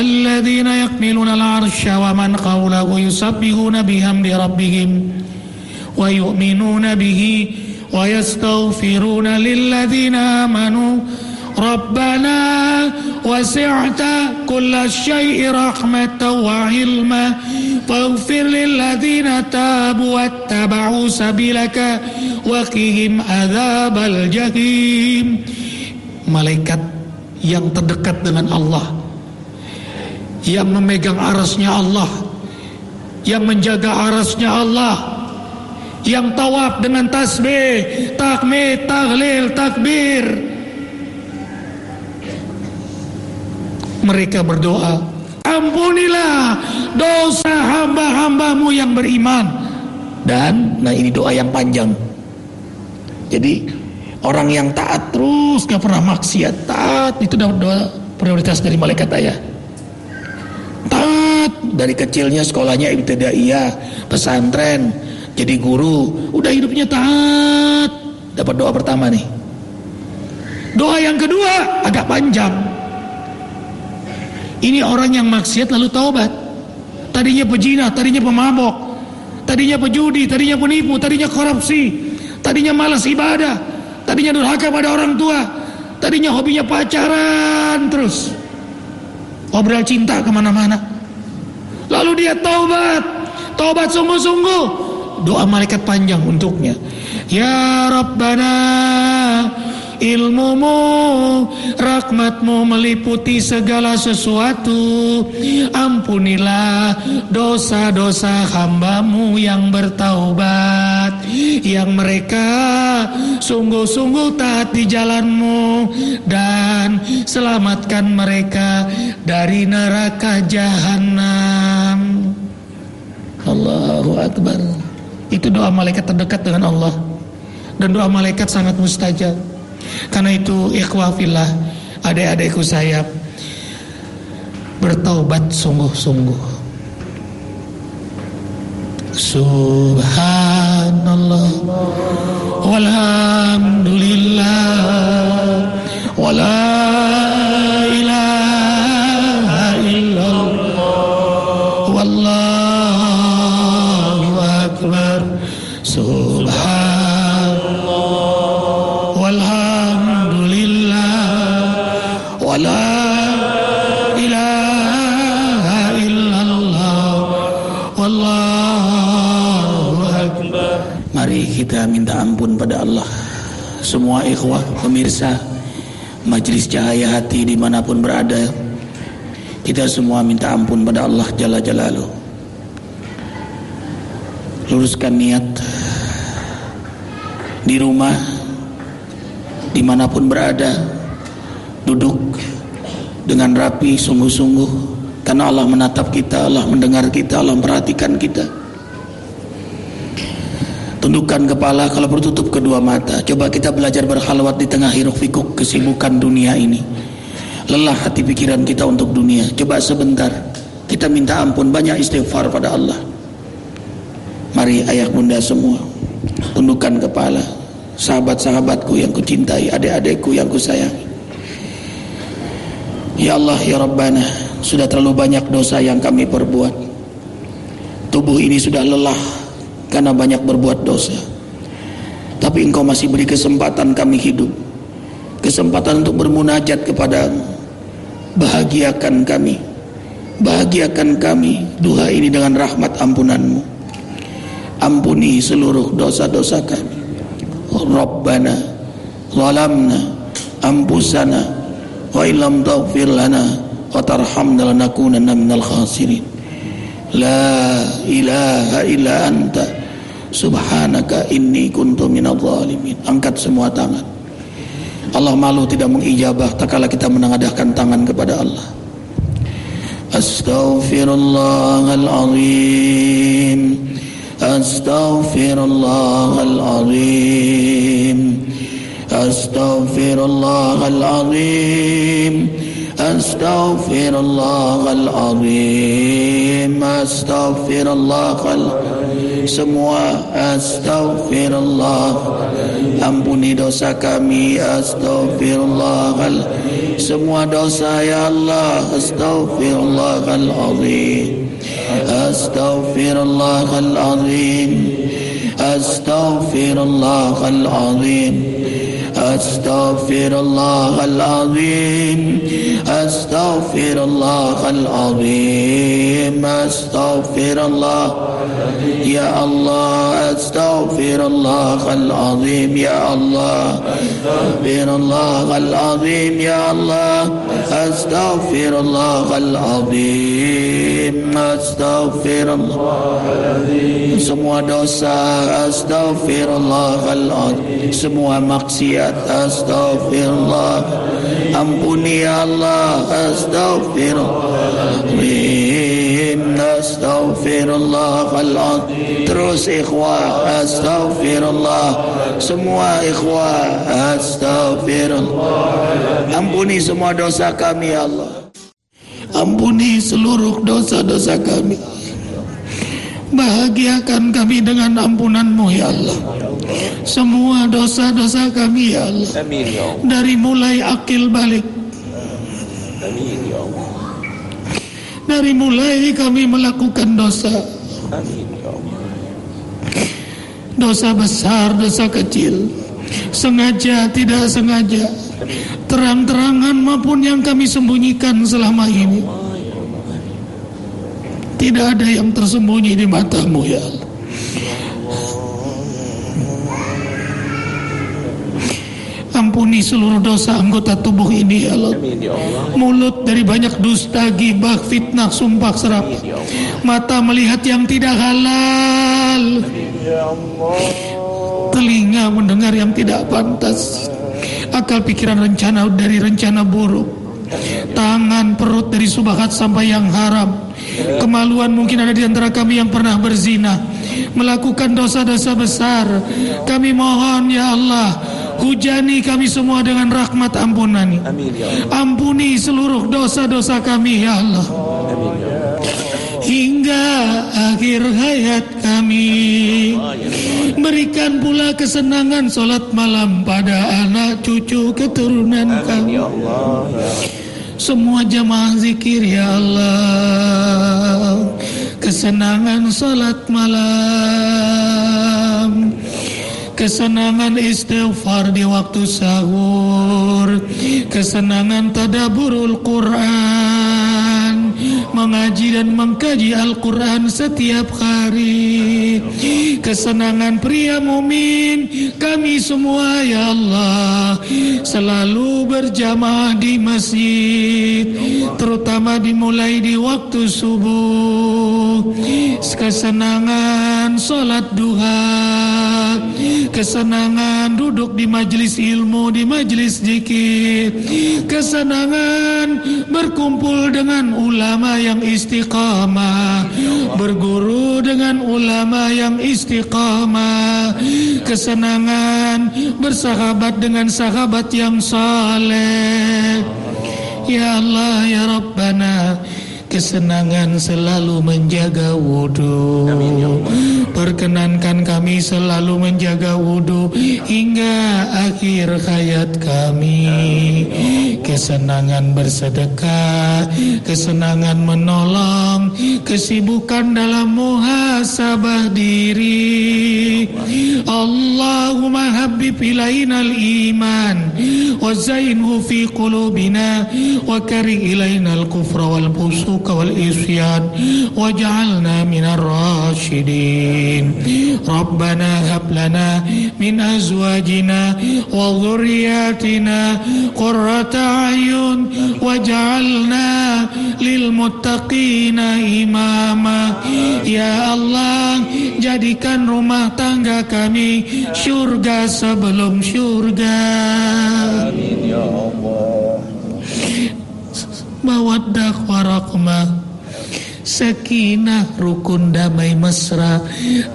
الذين يحملون العرش ومن حوله يسبحون بحمد ربهم ويؤمنون به ويستغفرون للذين آمنوا ربنا وسعت كل شيء رحمة وعلما فاغفر للذين تابوا واتبعوا سبيلك وقهم عذاب الجحيم. malaikat yang terdekat dengan Allah. Yang memegang arasnya Allah. Yang menjaga arasnya Allah. Yang tawaf dengan tasbih takmid tahlil takbir. Mereka berdoa ampunilah dosa hamba-hambamu yang beriman. Dan nah ini doa yang panjang. Jadi Orang yang taat terus gak pernah maksiat Taat. Itu dapat doa prioritas dari malaikat ayah dari kecilnya sekolahnya ibtidaiyah Pesantren Jadi guru. Udah hidupnya taat. Dapat doa pertama nih. Doa yang kedua agak panjang. Ini orang yang maksiat lalu taubat. Tadinya pejina, tadinya pemabok. Tadinya pejudi, tadinya penipu, tadinya korupsi. Tadinya malas ibadah. Tadinya durhaka pada orang tua. Tadinya hobinya pacaran terus. Obrol cinta ke mana-mana. Lalu dia taubat. Taubat sungguh-sungguh. Doa malaikat panjang untuknya. Ya Rabbana ilmumu rahmatmu meliputi segala sesuatu. Ampunilah dosa-dosa hambamu yang bertaubat yang mereka sungguh-sungguh taat di jalanmu. Dan selamatkan mereka dari neraka jahanam Allahu Akbar. Itu doa malaikat terdekat dengan Allah. Dan doa malaikat sangat mustajab karena itu ikhwafillah adik-adikku saya bertaubat sungguh-sungguh. Subhanallah walhamdulillah wala kita minta ampun pada Allah. Semua ikhwah pemirsa majlis cahaya hati di mana pun berada kita semua minta ampun pada Allah Jalla Jalalu. Luruskan niat di rumah di mana pun berada duduk dengan rapi sungguh-sungguh karena Allah menatap kita Allah mendengar kita Allah memperhatikan kita Tundukkan kepala kalau bertutup kedua mata. Coba kita belajar berhalwat di tengah hiruk pikuk kesibukan dunia ini. Lelah hati pikiran kita untuk dunia. Coba sebentar kita minta ampun banyak istighfar pada Allah. Mari ayah bunda semua tundukkan kepala. Sahabat-sahabatku yang kucintai, adik-adikku yang kusayangi. Ya Allah, ya Rabbana, sudah terlalu banyak dosa yang kami perbuat. Tubuh ini sudah lelah karena banyak berbuat dosa. Tapi engkau masih beri kesempatan kami hidup. Kesempatan untuk bermunajat kepada Bahagiakan kami. Bahagiakan kami duha ini dengan rahmat ampunanmu. Ampuni seluruh dosa-dosa kami. Rabbana zalamna ampusana wa illam taghfir lana wa tarhamna lanakunanna minal khasirin. La ilaha illa anta Subhanaka inni kuntu minadh zalimin. Angkat semua tangan. Allah malu tidak mengijabah tak kala kita menengadahkan tangan kepada Allah. Astaghfirullahalazim. Astaghfirullahalazim. Astaghfirullahalazim. أستغفر الله العظيم أستغفر الله semua Astaghfirullah Ampuni dosa kami Astaghfirullah Semua dosa ya Allah Astaghfirullahaladzim Astaghfirullahaladzim Astaghfirullahaladzim أستغفر الله العظيم. أستغفر الله العظيم. أستغفر الله يا الله أستغفر الله العظيم. يا الله أستغفر الله العظيم. يا الله أستغفر الله العظيم. أستغفر الله العظيم. Semua dosa Astaghfirullahaladzim. Semua maksiat Astaghfirullah. Ampuni ya Allah Astaghfirullahaladzim Astaghfirullahaladzim. Terus ikhwah Astaghfirullah. Semua ikhwah Astaghfirullah. Ampuni semua dosa kami ya Allah. Ampuni seluruh dosa-dosa kami Bahagiakan kami dengan ampunanmu ya Allah. Semua dosa-dosa kami ya Allah. Ya Dari mulai akil balik. Ya Dari mulai kami melakukan dosa. Ya Dosa besar, dosa kecil. Sengaja, tidak sengaja. Terang-terangan maupun yang kami sembunyikan selama ini tidak ada yang tersembunyi di matamu ya Allah. Ampuni seluruh dosa anggota tubuh ini ya Allah. Mulut dari banyak dusta, gibah, fitnah, sumpah serap. Mata melihat yang tidak halal. Telinga mendengar yang tidak pantas. Akal pikiran rencana dari rencana buruk tangan perut dari subahat sampai yang haram. Kemaluan mungkin ada di antara kami yang pernah berzina melakukan dosa-dosa besar. Kami mohon ya Allah hujani kami semua dengan rahmat ampunan. Ya ampuni seluruh dosa-dosa kami ya Allah. Hingga akhir hayat kami berikan pula kesenangan solat malam pada anak cucu keturunan kami semua jamaah zikir ya Allah. Kesenangan salat malam. Kesenangan istighfar di waktu sahur. Kesenangan tadaburul Quran Mengaji dan mengkaji Al-Quran setiap hari. Kesenangan pria mumin Kami semua ya Allah Selalu berjamaah di masjid Terutama dimulai di waktu subuh. Kesenangan sholat duha kesenangan duduk di majelis ilmu, di majelis zikir, kesenangan berkumpul dengan ulama yang istiqamah, berguru dengan ulama yang istiqamah, kesenangan bersahabat dengan sahabat yang saleh. Ya Allah ya Rabbana kesenangan selalu menjaga wudhu. Ya perkenankan kami selalu menjaga wudhu hingga akhir hayat kami. Kesenangan bersedekah kesenangan menolong kesibukan dalam muhasabah diri. Allahumma habib ilainal iman wa zainhu fi qulubina wa kari ilainal kufra wal fusuq الفسوق والإصيان واجعلنا من الراشدين ربنا هب لنا من أزواجنا وذرياتنا قرة أعين واجعلنا للمتقين إماما Ya Allah jadikan rumah tangga kami surga sebelum surga Amin ya Allah mawaddah warahmah sakinah rukun damai mesra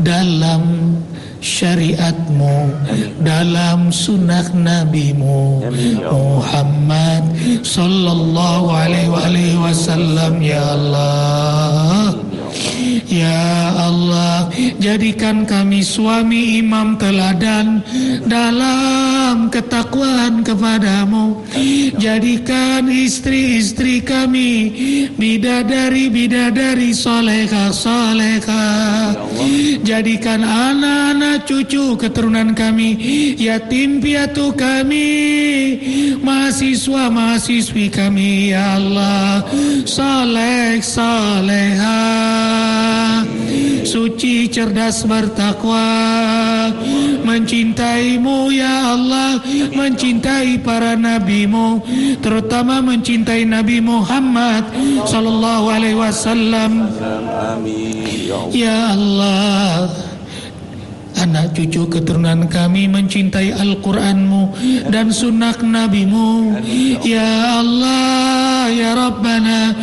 dalam syariatmu dalam sunnah nabimu. Muhammad sallallahu alaihi wasallam ya Allah Ya Allah, jadikan kami suami imam teladan dalam ketakwaan kepadamu. Jadikan istri-istri kami bidadari-bidadari soleha-soleha. Jadikan anak-anak cucu keturunan kami, yatim piatu kami, mahasiswa-mahasiswi kami, ya Allah, soleh soleha suci cerdas bertakwa. Mencintaimu ya Allah. Mencintai para nabimu. Terutama mencintai Nabi Muhammad sallallahu alaihi wasallam. Ya Allah. Anak cucu keturunan kami mencintai Al-Qur'anmu dan sunnah nabimu. Ya Allah ya Rabbana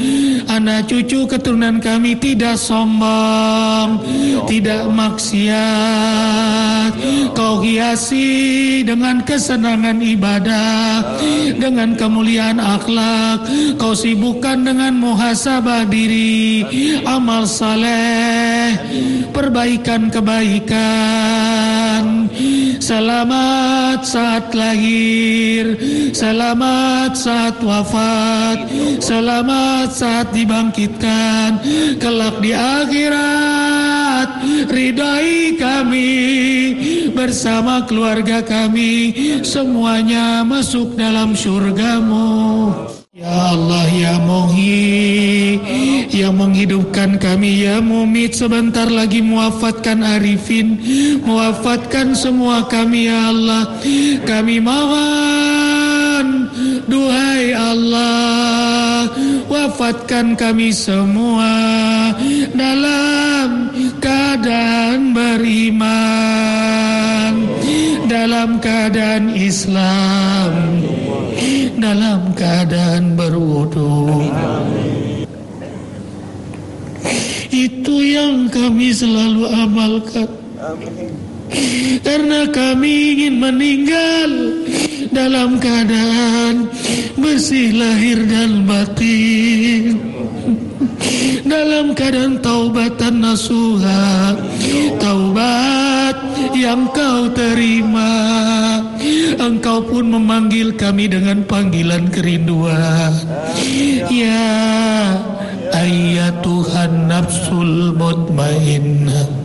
anak cucu keturunan kami tidak sombong tidak maksiat. Kau hiasi dengan kesenangan ibadah dengan kemuliaan akhlak. Kau sibukkan dengan muhasabah diri amal saleh perbaikan kebaikan. Selamat saat lahir Selamat saat wafat Selamat saat dibangkitkan Kelak di akhirat. Ridai kami Bersama keluarga kami Semuanya masuk dalam surgamu Ya Allah ya Muhi Yang menghidupkan kami ya Mumit. Sebentar lagi muafatkan Arifin Muafatkan semua kami ya Allah. Kami mohon Duhai Allah Wafatkan kami semua Dalam keadaan beriman Dalam keadaan Islam dalam keadaan berwudu. Itu yang kami selalu amalkan. Karena kami ingin meninggal dalam keadaan bersih lahir dan batin. Dalam keadaan taubatan nasuha. Taubat yang kau terima. Engkau pun memanggil kami dengan panggilan kerinduan. Ya ayat Tuhan nafsul mutmainnah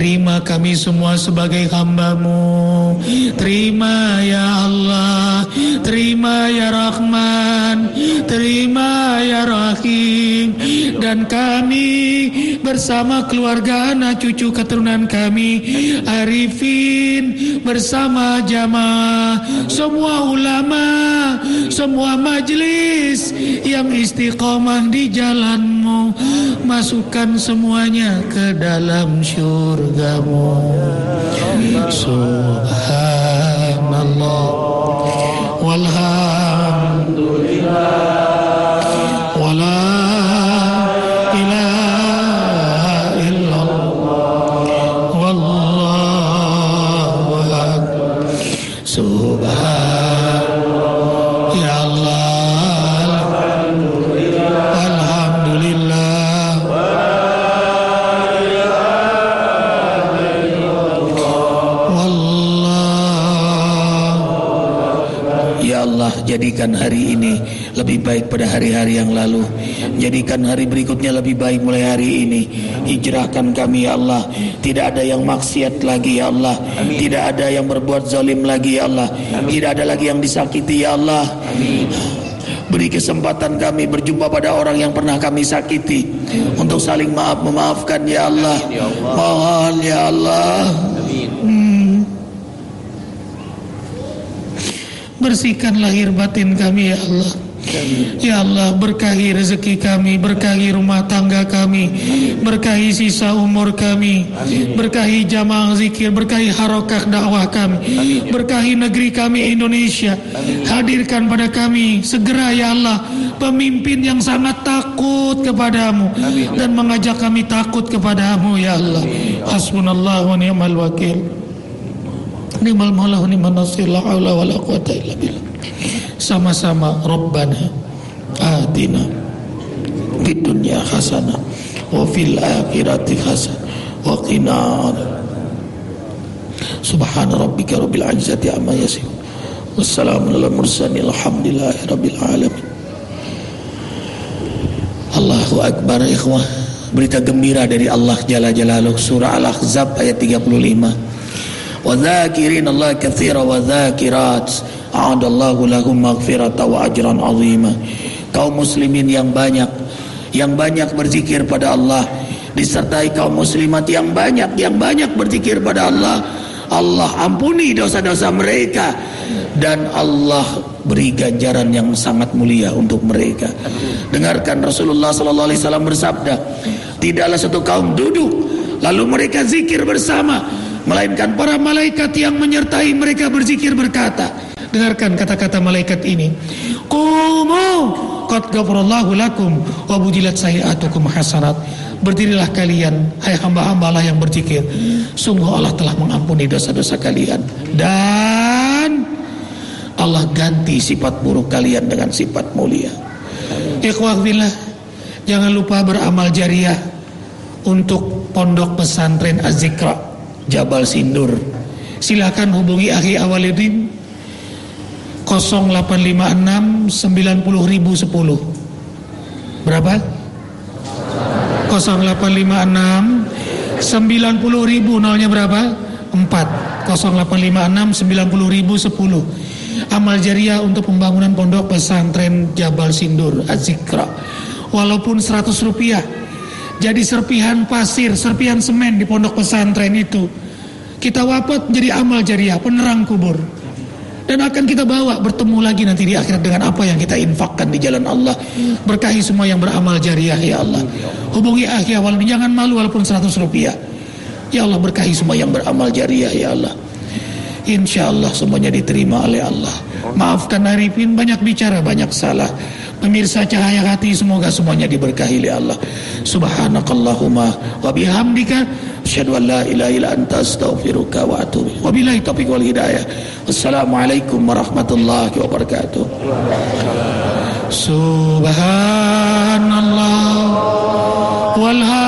Terima kami semua sebagai hambamu. Terima ya Allah. Terima ya Rahman. Terima ya Rahim. Dan kami bersama keluarga anak cucu keturunan kami Arifin bersama jamaah Semua ulama Semua majlis Yang istiqomah di jalanmu. Masukkan semuanya ke dalam syurga surgamu Subhanallah Walhamdulillah jadikan hari ini lebih baik pada hari-hari yang lalu. Jadikan hari berikutnya lebih baik mulai hari ini. Hijrahkan kami ya Allah. Tidak ada yang maksiat lagi ya Allah. Tidak ada yang berbuat zalim lagi ya Allah. Tidak ada lagi yang disakiti ya Allah. Beri kesempatan kami berjumpa pada orang yang pernah kami sakiti. Untuk saling maaf memaafkan ya Allah. Mohon ya Allah Bersihkan lahir batin kami ya Allah. Ya Allah berkahi rezeki kami Berkahi rumah tangga kami Berkahi sisa umur kami Berkahi jamaah zikir Berkahi harokah dakwah kami Berkahi negeri kami Indonesia. Hadirkan pada kami Segera ya Allah Pemimpin yang sangat takut kepadamu Dan mengajak kami takut kepadamu ya Allah. Hasbunallah wa ni'mal wakil Ni'mal maulah wa ni'mal nasir La hawla wa la quwata illa billah. Sama-sama Rabbana Atina Fid dunya hasanah Wa fil akhirati hasanah Wa qina Subhana rabbika rabbil izzati amma yasifun. Wassalamu ala mursalin Alhamdulillahi rabbil alamin. Allahu Akbar ikhwah. Berita gembira dari Allah Jalla Jalaluh Surah Al-Ahzab ayat 35 Allah kathira wa dhakirat A'adallahu lahum maghfirata wa ajran azima. Kaum muslimin yang banyak Yang banyak berzikir pada Allah. Disertai kaum muslimat yang banyak Yang banyak berzikir pada Allah. Allah ampuni dosa-dosa mereka. Dan Allah beri ganjaran yang sangat mulia untuk mereka. Dengarkan Rasulullah sallallahu alaihi wasallam bersabda, tidaklah satu kaum duduk lalu mereka zikir bersama melainkan para malaikat yang menyertai mereka berzikir berkata, dengarkan kata-kata malaikat ini. Qumu qad ghafarallahu lakum wa budilat sayiatukum hasanat. Berdirilah kalian, hai hamba-hamba Allah yang berzikir. Sungguh Allah telah mengampuni dosa-dosa kalian. Dan Allah ganti sifat buruk kalian dengan sifat mulia. Ikhwah billah, jangan lupa beramal jariah untuk pondok pesantren Az-Zikra Jabal Sindur. Silakan hubungi Akhi Awalidin 0856 90010. Berapa? 0856 90 ribu nolnya berapa? 4 0856 90 ribu 10 amal jariah untuk pembangunan pondok pesantren Jabal Sindur Azikra walaupun 100 rupiah jadi serpihan pasir serpihan semen di pondok pesantren itu. Kita wafat jadi amal jariah penerang kubur. Dan akan kita bawa bertemu lagi nanti di akhirat dengan apa yang kita infakkan di jalan Allah. Berkahi semua yang beramal jariah ya Allah. Hubungi akhir awal jangan malu walaupun 100 rupiah. Ya Allah berkahi semua yang beramal jariah ya Allah. Insya Allah semuanya diterima oleh Allah. Maafkan Arifin banyak bicara banyak salah Pemirsa cahaya hati semoga semuanya diberkahi oleh Allah Subhanakallahumma wa bihamdika asyhadu an la ilaha illa anta astaghfiruka wa atubu Wabillahi taufiq wal hidayah. Wassalamualaikum warahmatullahi wabarakatuh. Subhanallah walhamdulillah